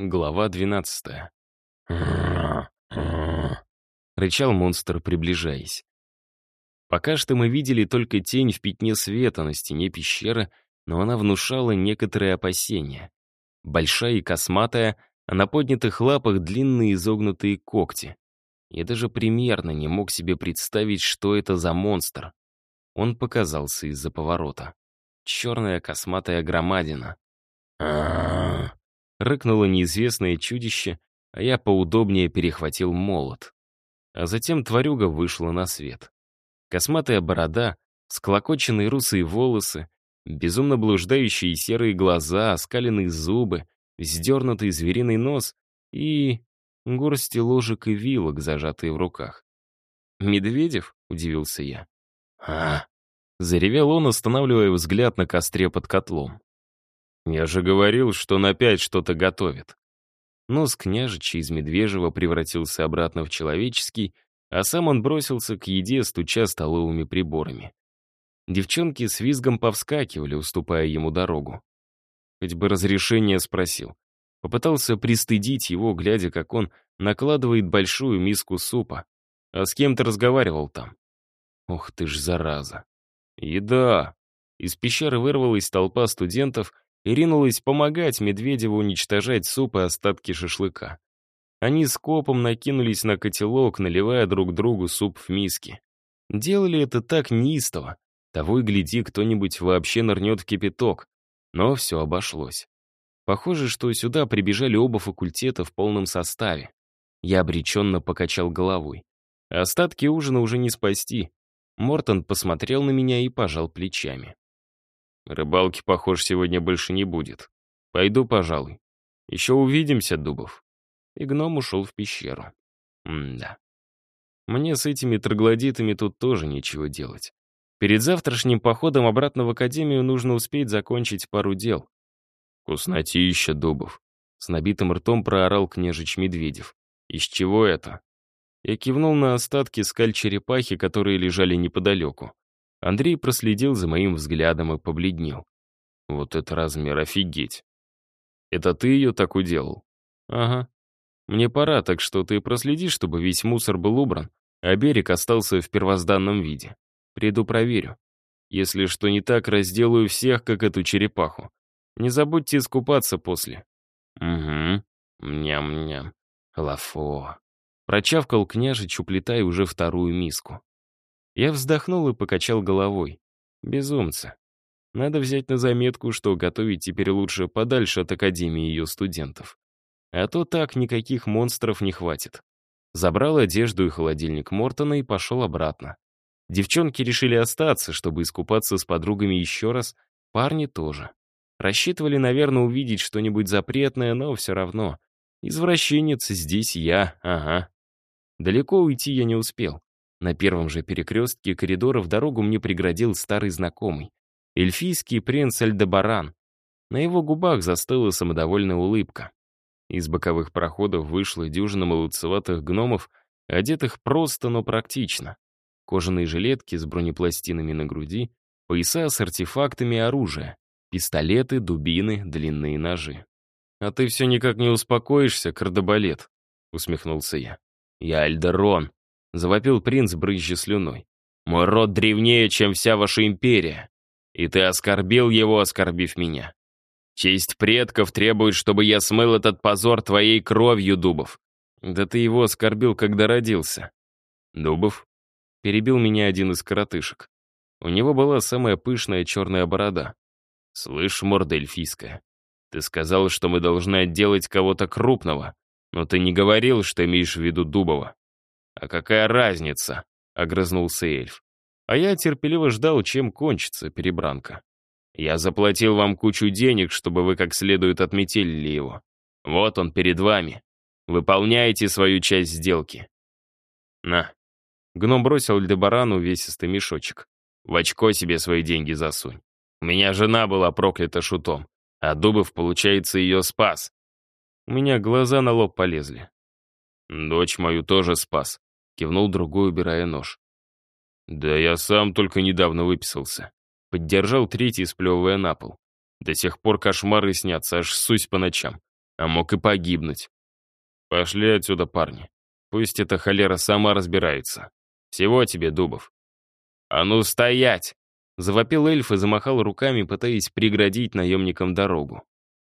Глава 12. Рычал монстр, приближаясь. Пока что мы видели только тень в пятне света на стене пещеры, но она внушала некоторые опасения. Большая и косматая, а на поднятых лапах длинные изогнутые когти. Я даже примерно не мог себе представить, что это за монстр. Он показался из-за поворота. Черная косматая громадина. Рыкнуло неизвестное чудище, а я поудобнее перехватил молот. А затем тварюга вышла на свет. Косматая борода, склокоченные русые волосы, безумно блуждающие серые глаза, оскаленные зубы, вздернутый звериный нос и горсти ложек и вилок, зажатые в руках. «Медведев?» — удивился я. «А!» — заревел он, останавливая взгляд на костре под котлом. Я же говорил, что на пять что-то готовит. Нос княжича из медвежьего превратился обратно в человеческий, а сам он бросился к еде, стуча столовыми приборами. Девчонки с визгом повскакивали, уступая ему дорогу. Хоть бы разрешение спросил. Попытался пристыдить его, глядя, как он накладывает большую миску супа. А с кем то разговаривал там? Ух ты ж, зараза. Еда. Из пещеры вырвалась толпа студентов — и ринулась помогать Медведеву уничтожать суп и остатки шашлыка. Они с копом накинулись на котелок, наливая друг другу суп в миски. Делали это так неистово. Того и гляди, кто-нибудь вообще нырнет в кипяток. Но все обошлось. Похоже, что сюда прибежали оба факультета в полном составе. Я обреченно покачал головой. Остатки ужина уже не спасти. Мортон посмотрел на меня и пожал плечами. Рыбалки, похоже, сегодня больше не будет. Пойду, пожалуй. Еще увидимся, Дубов. И гном ушел в пещеру. М-да. Мне с этими троглодитами тут тоже нечего делать. Перед завтрашним походом обратно в академию нужно успеть закончить пару дел. Вкуснотища, Дубов. С набитым ртом проорал княжич Медведев. Из чего это? Я кивнул на остатки скаль-черепахи, которые лежали неподалеку. Андрей проследил за моим взглядом и побледнел. Вот это размер, офигеть. Это ты ее так уделал? Ага. Мне пора, так что ты проследи, чтобы весь мусор был убран, а берег остался в первозданном виде. Приду проверю. Если что не так, разделаю всех, как эту черепаху. Не забудьте искупаться после. Угу. Ням-ням. Лафо. Прочавкал княжич, уплетая уже вторую миску. Я вздохнул и покачал головой. Безумцы. Надо взять на заметку, что готовить теперь лучше подальше от Академии ее студентов. А то так никаких монстров не хватит. Забрал одежду и холодильник Мортона и пошел обратно. Девчонки решили остаться, чтобы искупаться с подругами еще раз, парни тоже. Рассчитывали, наверное, увидеть что-нибудь запретное, но все равно. Извращенец здесь я, ага. Далеко уйти я не успел. На первом же перекрестке коридоров дорогу мне преградил старый знакомый. Эльфийский принц Альдебаран. На его губах застыла самодовольная улыбка. Из боковых проходов вышла дюжина молодцеватых гномов, одетых просто, но практично. Кожаные жилетки с бронепластинами на груди, пояса с артефактами оружия, пистолеты, дубины, длинные ножи. «А ты все никак не успокоишься, кардебалет», — усмехнулся я. «Я Альдерон», — завопил принц, брызжа слюной. «Мой род древнее, чем вся ваша империя, и ты оскорбил его, оскорбив меня. Честь предков требует, чтобы я смыл этот позор твоей кровью, Дубов. Да ты его оскорбил, когда родился». «Дубов?» — перебил меня один из коротышек. У него была самая пышная черная борода. «Слышь, морда эльфийская, ты сказал, что мы должны отделать кого-то крупного, но ты не говорил, что имеешь в виду Дубова. «А какая разница?» — огрызнулся эльф. А я терпеливо ждал, чем кончится перебранка. «Я заплатил вам кучу денег, чтобы вы как следует отметили его. Вот он перед вами. Выполняйте свою часть сделки». «На». Гном бросил Льдебарану весистый мешочек. «В очко себе свои деньги засунь. У меня жена была проклята шутом, а Дубов, получается, ее спас. У меня глаза на лоб полезли. Дочь мою тоже спас. Кивнул другой, убирая нож. «Да я сам только недавно выписался». Поддержал третий, сплевывая на пол. До сих пор кошмары снятся, аж сусь по ночам. а мог и погибнуть. Пошли отсюда, парни. Пусть эта холера сама разбирается. Всего тебе, Дубов. А ну стоять! Завопил эльф и замахал руками, пытаясь преградить наемникам дорогу.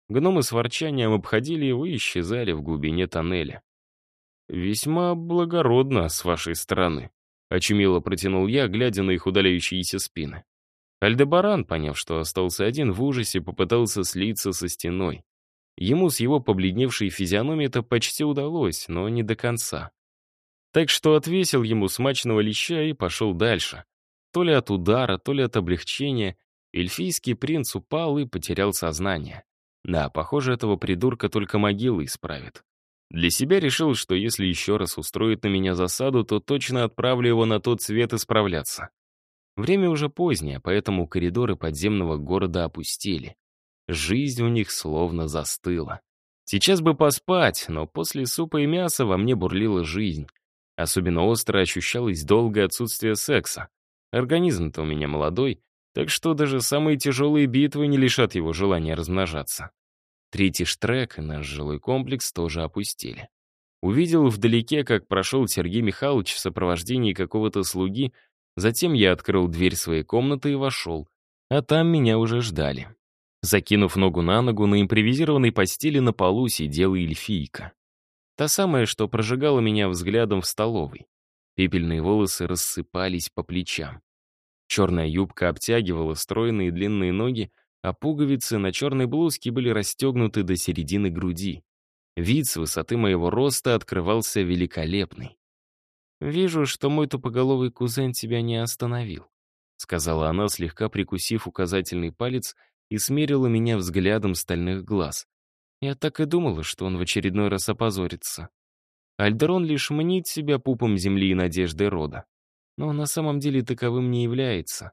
Гномы с ворчанием обходили его и исчезали в глубине тоннеля. «Весьма благородно с вашей стороны», — очумело протянул я, глядя на их удаляющиеся спины. Альдебаран, поняв, что остался один, в ужасе попытался слиться со стеной. Ему с его побледневшей физиономией это почти удалось, но не до конца. Так что отвесил ему смачного леща и пошел дальше. То ли от удара, то ли от облегчения, эльфийский принц упал и потерял сознание. Да, похоже, этого придурка только могила исправит. Для себя решил, что если еще раз устроит на меня засаду, то точно отправлю его на тот свет исправляться. Время уже позднее, поэтому коридоры подземного города опустили. Жизнь у них словно застыла. Сейчас бы поспать, но после супа и мяса во мне бурлила жизнь. Особенно остро ощущалось долгое отсутствие секса. Организм-то у меня молодой, так что даже самые тяжелые битвы не лишат его желания размножаться. Третий штрек и наш жилой комплекс тоже опустили. Увидел вдалеке, как прошел Сергей Михайлович в сопровождении какого-то слуги, затем я открыл дверь своей комнаты и вошел, а там меня уже ждали. Закинув ногу на ногу, на импровизированной постели на полу сидела эльфийка. Та самая, что прожигала меня взглядом в столовой. Пепельные волосы рассыпались по плечам. Черная юбка обтягивала стройные длинные ноги, а пуговицы на черной блузке были расстегнуты до середины груди. Вид с высоты моего роста открывался великолепный. «Вижу, что мой тупоголовый кузен тебя не остановил», сказала она, слегка прикусив указательный палец и смерила меня взглядом стальных глаз. Я так и думала, что он в очередной раз опозорится. Альдерон лишь мнит себя пупом земли и надеждой рода. Но на самом деле таковым не является.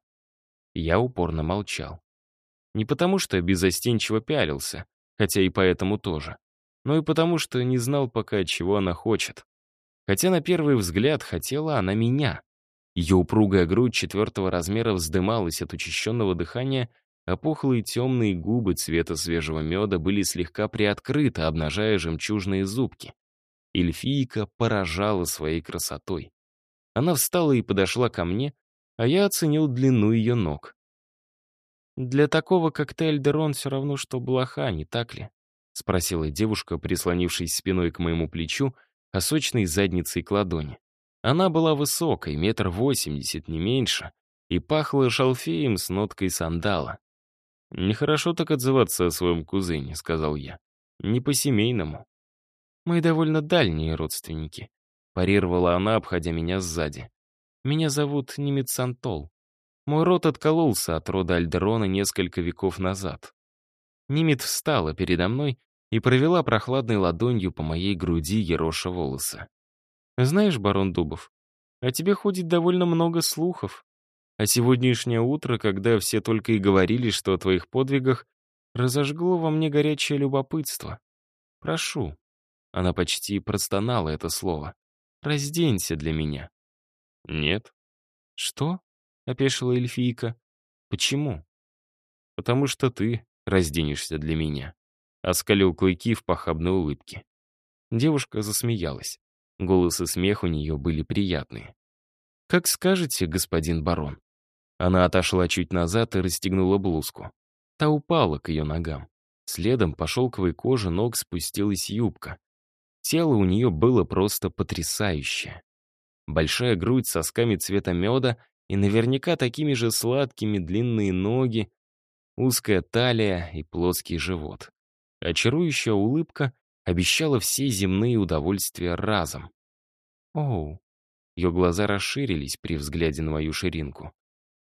Я упорно молчал. Не потому, что безостенчиво пялился, хотя и поэтому тоже, но и потому, что не знал пока, чего она хочет. Хотя на первый взгляд хотела она меня. Ее упругая грудь четвертого размера вздымалась от учащенного дыхания, а пухлые темные губы цвета свежего меда были слегка приоткрыты, обнажая жемчужные зубки. Эльфийка поражала своей красотой. Она встала и подошла ко мне, а я оценил длину ее ног. «Для такого, как ты, все равно, что блоха, не так ли?» — спросила девушка, прислонившись спиной к моему плечу, а сочной задницей к ладони. Она была высокой, метр восемьдесят, не меньше, и пахла шалфеем с ноткой сандала. «Нехорошо так отзываться о своем кузене», — сказал я. «Не по-семейному». «Мы довольно дальние родственники», — парировала она, обходя меня сзади. «Меня зовут Немец Антол. Мой род откололся от рода Альдерона несколько веков назад. Нимит встала передо мной и провела прохладной ладонью по моей груди ероша волосы. «Знаешь, барон Дубов, о тебе ходит довольно много слухов. А сегодняшнее утро, когда все только и говорили, что о твоих подвигах, разожгло во мне горячее любопытство. Прошу». Она почти простонала это слово. «Разденься для меня». «Нет». «Что?» — опешила эльфийка. «Почему?» «Потому что ты разденешься для меня», — оскалил клыки в похабной улыбке. Девушка засмеялась. Голос и смех у нее были приятные. «Как скажете, господин барон». Она отошла чуть назад и расстегнула блузку. Та упала к ее ногам. Следом по шелковой коже ног спустилась юбка. Тело у нее было просто потрясающее. Большая грудь с сосками цвета меда и наверняка такими же сладкими длинные ноги, узкая талия и плоский живот. Очарующая улыбка обещала все земные удовольствия разом. Оу. Ее глаза расширились при взгляде на мою ширинку.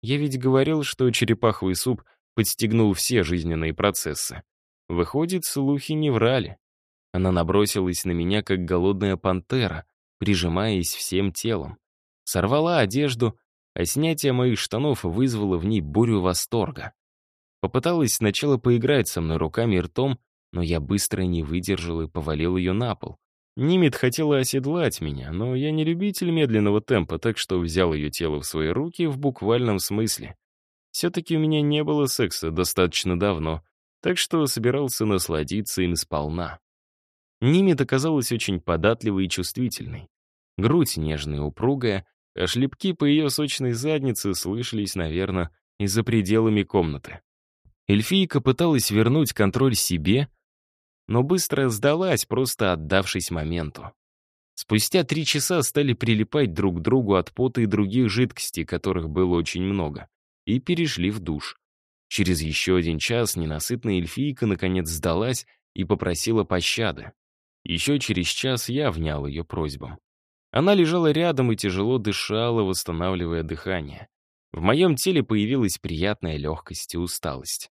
Я ведь говорил, что черепаховый суп подстегнул все жизненные процессы. Выходит, слухи не врали. Она набросилась на меня, как голодная пантера, прижимаясь всем телом. Сорвала одежду а снятие моих штанов вызвало в ней бурю восторга. Попыталась сначала поиграть со мной руками и ртом, но я быстро не выдержал и повалил ее на пол. Нимит хотела оседлать меня, но я не любитель медленного темпа, так что взял ее тело в свои руки в буквальном смысле. Все-таки у меня не было секса достаточно давно, так что собирался насладиться им сполна. Нимит оказалась очень податливой и чувствительной. Грудь нежная и упругая, а шлепки по ее сочной заднице слышались, наверное, и за пределами комнаты. Эльфийка пыталась вернуть контроль себе, но быстро сдалась, просто отдавшись моменту. Спустя три часа стали прилипать друг к другу от пота и других жидкостей, которых было очень много, и перешли в душ. Через еще один час ненасытная эльфийка наконец сдалась и попросила пощады. Еще через час я внял ее просьбам. Она лежала рядом и тяжело дышала, восстанавливая дыхание. В моем теле появилась приятная легкость и усталость.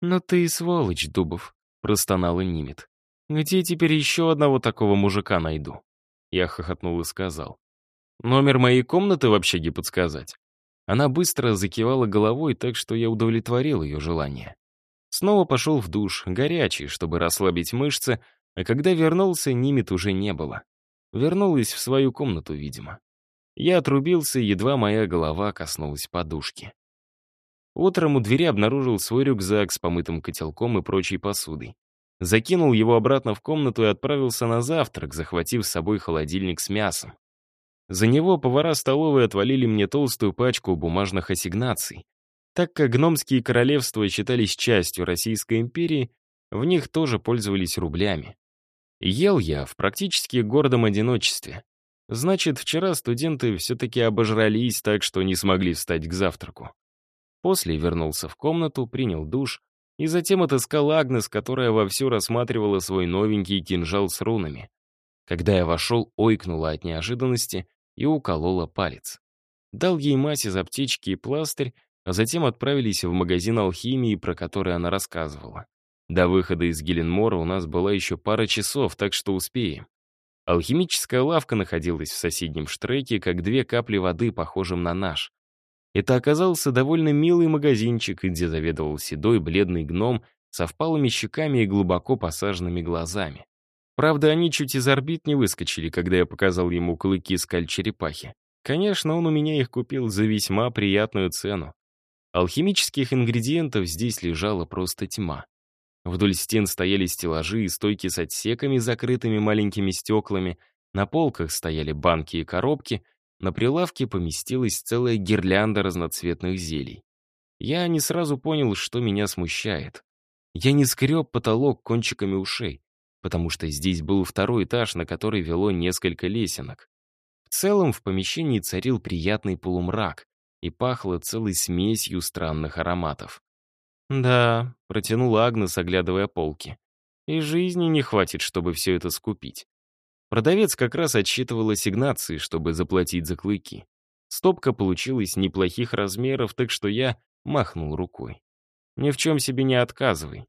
«Но ты и сволочь, Дубов», — простонала Нимит. «Где теперь еще одного такого мужика найду?» Я хохотнул и сказал. «Номер моей комнаты в общаге подсказать?» Она быстро закивала головой, так что я удовлетворил ее желание. Снова пошел в душ, горячий, чтобы расслабить мышцы, а когда вернулся, Нимит уже не было. Вернулась в свою комнату, видимо. Я отрубился, едва моя голова коснулась подушки. Утром у двери обнаружил свой рюкзак с помытым котелком и прочей посудой. Закинул его обратно в комнату и отправился на завтрак, захватив с собой холодильник с мясом. За него повара столовой отвалили мне толстую пачку бумажных ассигнаций. Так как гномские королевства считались частью Российской империи, в них тоже пользовались рублями. Ел я в практически гордом одиночестве. Значит, вчера студенты все-таки обожрались так, что не смогли встать к завтраку. После вернулся в комнату, принял душ и затем отыскал Агнес, которая вовсю рассматривала свой новенький кинжал с рунами. Когда я вошел, ойкнула от неожиданности и уколола палец. Дал ей мазь из аптечки и пластырь, а затем отправились в магазин алхимии, про который она рассказывала. До выхода из Геленмора у нас была еще пара часов, так что успеем. Алхимическая лавка находилась в соседнем штреке, как две капли воды, похожим на наш. Это оказался довольно милый магазинчик, где заведовал седой бледный гном со впалыми щеками и глубоко посаженными глазами. Правда, они чуть из орбит не выскочили, когда я показал ему клыки скаль-черепахи. Конечно, он у меня их купил за весьма приятную цену. Алхимических ингредиентов здесь лежала просто тьма. Вдоль стен стояли стеллажи и стойки с отсеками, закрытыми маленькими стеклами, на полках стояли банки и коробки, на прилавке поместилась целая гирлянда разноцветных зелий. Я не сразу понял, что меня смущает. Я не скреб потолок кончиками ушей, потому что здесь был второй этаж, на который вело несколько лесенок. В целом в помещении царил приятный полумрак и пахло целой смесью странных ароматов. «Да», — протянула Агнес, оглядывая полки. «И жизни не хватит, чтобы все это скупить». Продавец как раз отсчитывал ассигнации, чтобы заплатить за клыки. Стопка получилась неплохих размеров, так что я махнул рукой. «Ни в чем себе не отказывай».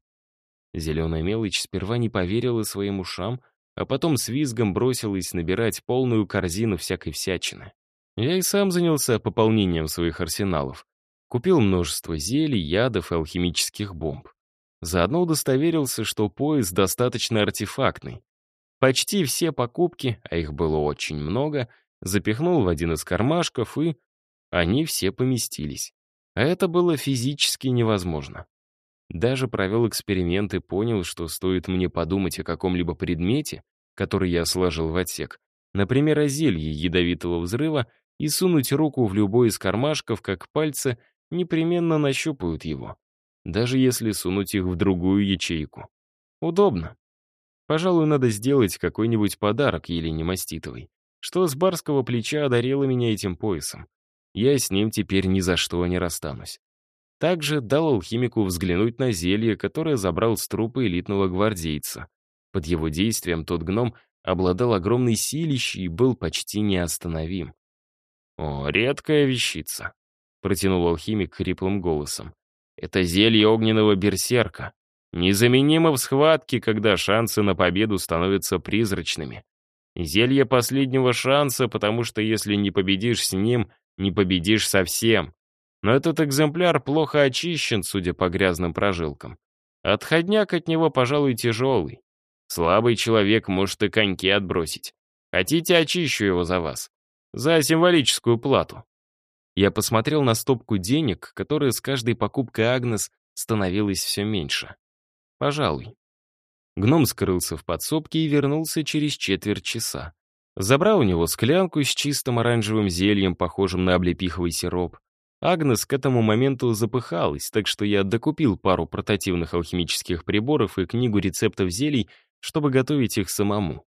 Зеленая мелочь сперва не поверила своим ушам, а потом с визгом бросилась набирать полную корзину всякой всячины. Я и сам занялся пополнением своих арсеналов, Купил множество зелий, ядов и алхимических бомб. Заодно удостоверился, что пояс достаточно артефактный. Почти все покупки, а их было очень много, запихнул в один из кармашков, и они все поместились. А это было физически невозможно. Даже провел эксперимент и понял, что стоит мне подумать о каком-либо предмете, который я сложил в отсек, например, о зелье ядовитого взрыва, и сунуть руку в любой из кармашков, как пальцы, непременно нащупают его, даже если сунуть их в другую ячейку. Удобно. Пожалуй, надо сделать какой-нибудь подарок Елене Маститовой, что с барского плеча одарила меня этим поясом. Я с ним теперь ни за что не расстанусь. Также дал алхимику взглянуть на зелье, которое забрал с трупа элитного гвардейца. Под его действием тот гном обладал огромной силищей и был почти неостановим. О, редкая вещица. — протянул алхимик хриплым голосом. «Это зелье огненного берсерка. Незаменимо в схватке, когда шансы на победу становятся призрачными. Зелье последнего шанса, потому что если не победишь с ним, не победишь совсем. Но этот экземпляр плохо очищен, судя по грязным прожилкам. Отходняк от него, пожалуй, тяжелый. Слабый человек может и коньки отбросить. Хотите, очищу его за вас. За символическую плату. Я посмотрел на стопку денег, которая с каждой покупкой Агнес становилась все меньше. Пожалуй. Гном скрылся в подсобке и вернулся через четверть часа. Забрал у него склянку с чистым оранжевым зельем, похожим на облепиховый сироп. Агнес к этому моменту запыхалась, так что я докупил пару портативных алхимических приборов и книгу рецептов зелий, чтобы готовить их самому.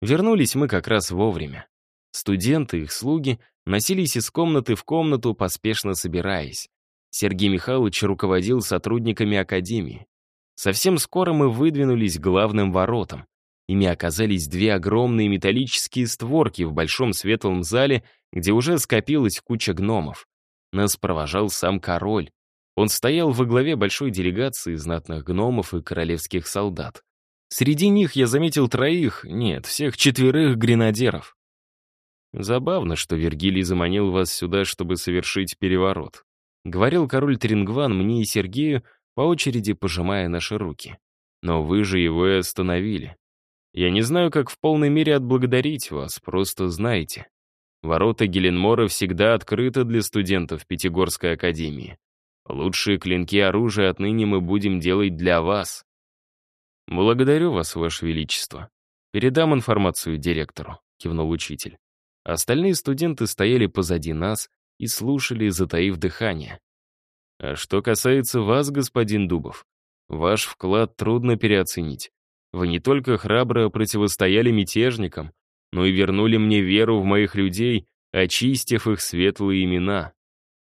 Вернулись мы как раз вовремя. Студенты их слуги носились из комнаты в комнату, поспешно собираясь. Сергей Михайлович руководил сотрудниками академии. Совсем скоро мы выдвинулись главным воротам. Ими оказались две огромные металлические створки в большом светлом зале, где уже скопилась куча гномов. Нас провожал сам король. Он стоял во главе большой делегации знатных гномов и королевских солдат. Среди них я заметил троих, нет, всех четверых гренадеров. Забавно, что Вергилий заманил вас сюда, чтобы совершить переворот. Говорил король Трингван мне и Сергею, по очереди пожимая наши руки. Но вы же его и остановили. Я не знаю, как в полной мере отблагодарить вас, просто знайте. Ворота Геленмора всегда открыты для студентов Пятигорской академии. Лучшие клинки оружия отныне мы будем делать для вас. Благодарю вас, ваше величество. Передам информацию директору, кивнул учитель. Остальные студенты стояли позади нас и слушали, затаив дыхание. А что касается вас, господин Дубов, ваш вклад трудно переоценить. Вы не только храбро противостояли мятежникам, но и вернули мне веру в моих людей, очистив их светлые имена.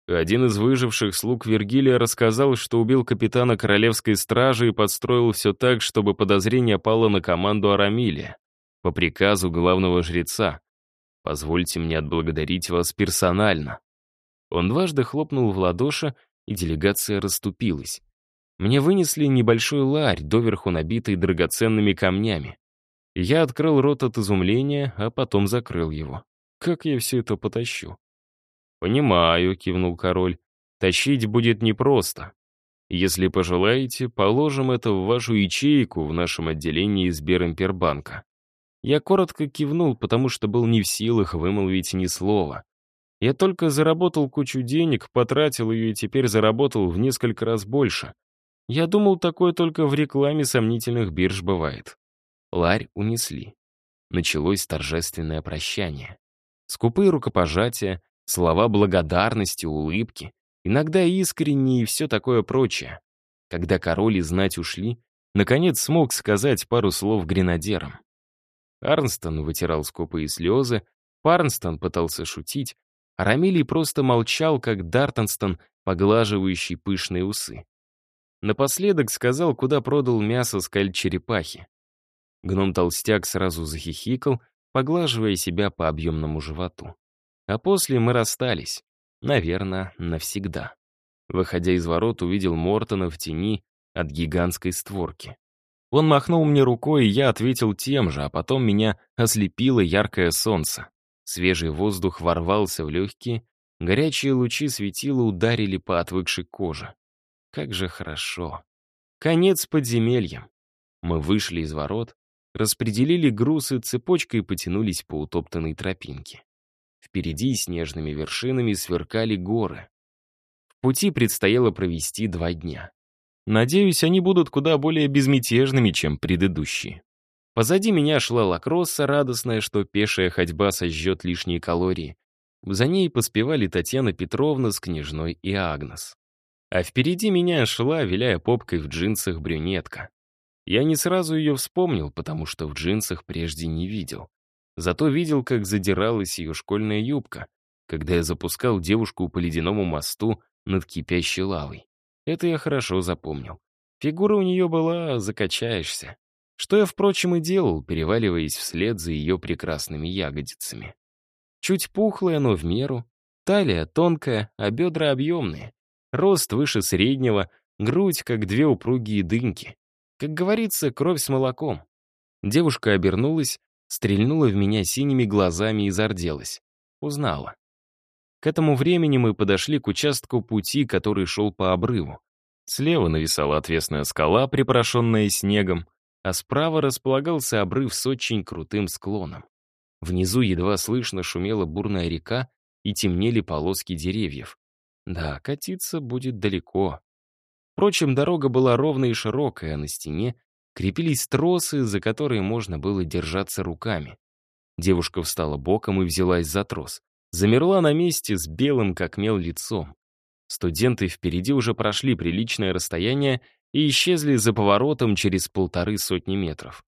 Один из выживших слуг Вергилия рассказал, что убил капитана королевской стражи и подстроил все так, чтобы подозрение пало на команду Арамилия, по приказу главного жреца. Позвольте мне отблагодарить вас персонально». Он дважды хлопнул в ладоши, и делегация расступилась. Мне вынесли небольшой ларь, доверху набитый драгоценными камнями. Я открыл рот от изумления, а потом закрыл его. Как я все это потащу? «Понимаю», — кивнул король. «Тащить будет непросто. Если пожелаете, положим это в вашу ячейку в нашем отделении Сберимпербанка». Я коротко кивнул, потому что был не в силах вымолвить ни слова. Я только заработал кучу денег, потратил ее и теперь заработал в несколько раз больше. Я думал, такое только в рекламе сомнительных бирж бывает. Ларь унесли. Началось торжественное прощание. Скупые рукопожатия, слова благодарности, улыбки, иногда искренние и все такое прочее. Когда король и знать ушли, наконец смог сказать пару слов гренадерам. Арнстон вытирал скупые слезы, Парнстон пытался шутить, а Рамилий просто молчал, как Дартонстон, поглаживающий пышные усы. Напоследок сказал, куда продал мясо скаль черепахи. Гном-толстяк сразу захихикал, поглаживая себя по объемному животу. А после мы расстались. Наверное, навсегда. Выходя из ворот, увидел Мортона в тени от гигантской створки. Он махнул мне рукой, и я ответил тем же, а потом меня ослепило яркое солнце. Свежий воздух ворвался в легкие, горячие лучи светила ударили по отвыкшей коже. Как же хорошо. Конец подземелья. Мы вышли из ворот, распределили груз и цепочкой потянулись по утоптанной тропинке. Впереди снежными вершинами сверкали горы. В пути предстояло провести два дня. Надеюсь, они будут куда более безмятежными, чем предыдущие. Позади меня шла лакросса, радостная, что пешая ходьба сожжет лишние калории. За ней поспевали Татьяна Петровна с княжной и Агнес. А впереди меня шла, виляя попкой в джинсах, брюнетка. Я не сразу ее вспомнил, потому что в джинсах прежде не видел. Зато видел, как задиралась ее школьная юбка, когда я запускал девушку по ледяному мосту над кипящей лавой. Это я хорошо запомнил. Фигура у нее была «закачаешься». Что я, впрочем, и делал, переваливаясь вслед за ее прекрасными ягодицами. Чуть пухлая, но в меру. Талия тонкая, а бедра объемные. Рост выше среднего, грудь, как две упругие дыньки. Как говорится, кровь с молоком. Девушка обернулась, стрельнула в меня синими глазами и зарделась. Узнала. К этому времени мы подошли к участку пути, который шел по обрыву. Слева нависала отвесная скала, припорошенная снегом, а справа располагался обрыв с очень крутым склоном. Внизу едва слышно шумела бурная река и темнели полоски деревьев. Да, катиться будет далеко. Впрочем, дорога была ровная и широкая, а на стене крепились тросы, за которые можно было держаться руками. Девушка встала боком и взялась за трос. Замерла на месте с белым, как мел, лицом. Студенты впереди уже прошли приличное расстояние и исчезли за поворотом через полторы сотни метров.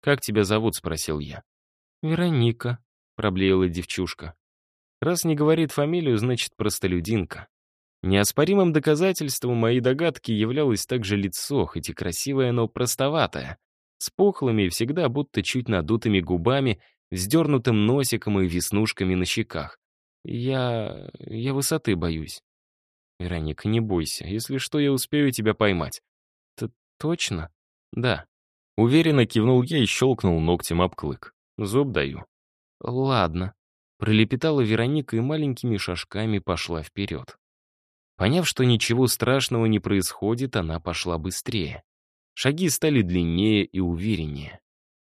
«Как тебя зовут?» — спросил я. «Вероника», — проблеяла девчушка. Раз не говорит фамилию, значит простолюдинка. Неоспоримым доказательством моей догадки являлось также лицо, хоть и красивое, но простоватое, с пухлыми, всегда будто чуть надутыми губами, вздернутым носиком и веснушками на щеках. Я... я высоты боюсь. Вероника, не бойся, если что, я успею тебя поймать. Т точно? Да. Уверенно кивнул я и щелкнул ногтем об клык. Зуб даю. Ладно. Пролепетала Вероника и маленькими шажками пошла вперед. Поняв, что ничего страшного не происходит, она пошла быстрее. Шаги стали длиннее и увереннее.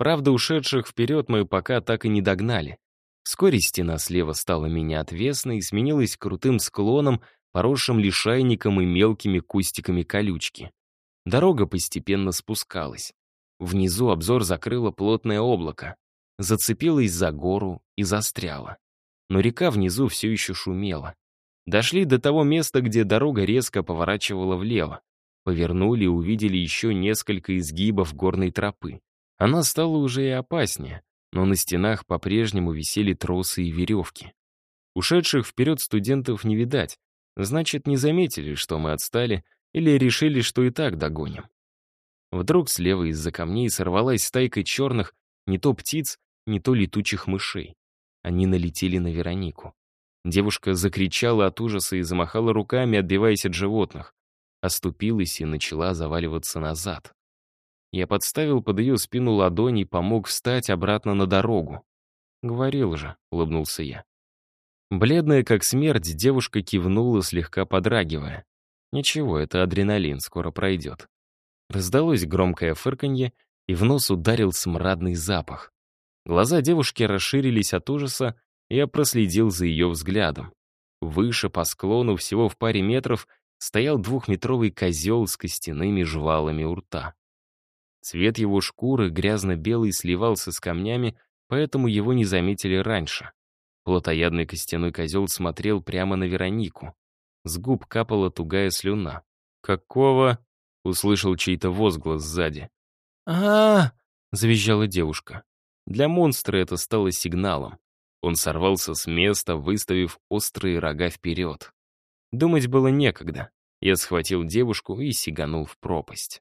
Правда, ушедших вперед мы пока так и не догнали. Вскоре стена слева стала менее отвесной и сменилась крутым склоном, поросшим лишайником и мелкими кустиками колючки. Дорога постепенно спускалась. Внизу обзор закрыло плотное облако. Зацепилась за гору и застряла. Но река внизу все еще шумела. Дошли до того места, где дорога резко поворачивала влево. Повернули и увидели еще несколько изгибов горной тропы. Она стала уже и опаснее, но на стенах по-прежнему висели тросы и веревки. Ушедших вперед студентов не видать, значит, не заметили, что мы отстали, или решили, что и так догоним. Вдруг слева из-за камней сорвалась стайка черных не то птиц, не то летучих мышей. Они налетели на Веронику. Девушка закричала от ужаса и замахала руками, отбиваясь от животных. Оступилась и начала заваливаться назад. Я подставил под ее спину ладони и помог встать обратно на дорогу. «Говорил же», — улыбнулся я. Бледная как смерть, девушка кивнула, слегка подрагивая. «Ничего, это адреналин, скоро пройдет». Раздалось громкое фырканье, и в нос ударил смрадный запах. Глаза девушки расширились от ужаса, я проследил за ее взглядом. Выше по склону, всего в паре метров, стоял двухметровый козел с костяными жвалами у рта. Цвет его шкуры грязно-белый сливался с камнями, поэтому его не заметили раньше. Плотоядный костяной козел смотрел прямо на Веронику. С губ капала тугая слюна. «Какого?» — услышал чей-то возглас сзади. а, -а, -а завизжала девушка. Для монстра это стало сигналом. Он сорвался с места, выставив острые рога вперед. Думать было некогда. Я схватил девушку и сиганул в пропасть.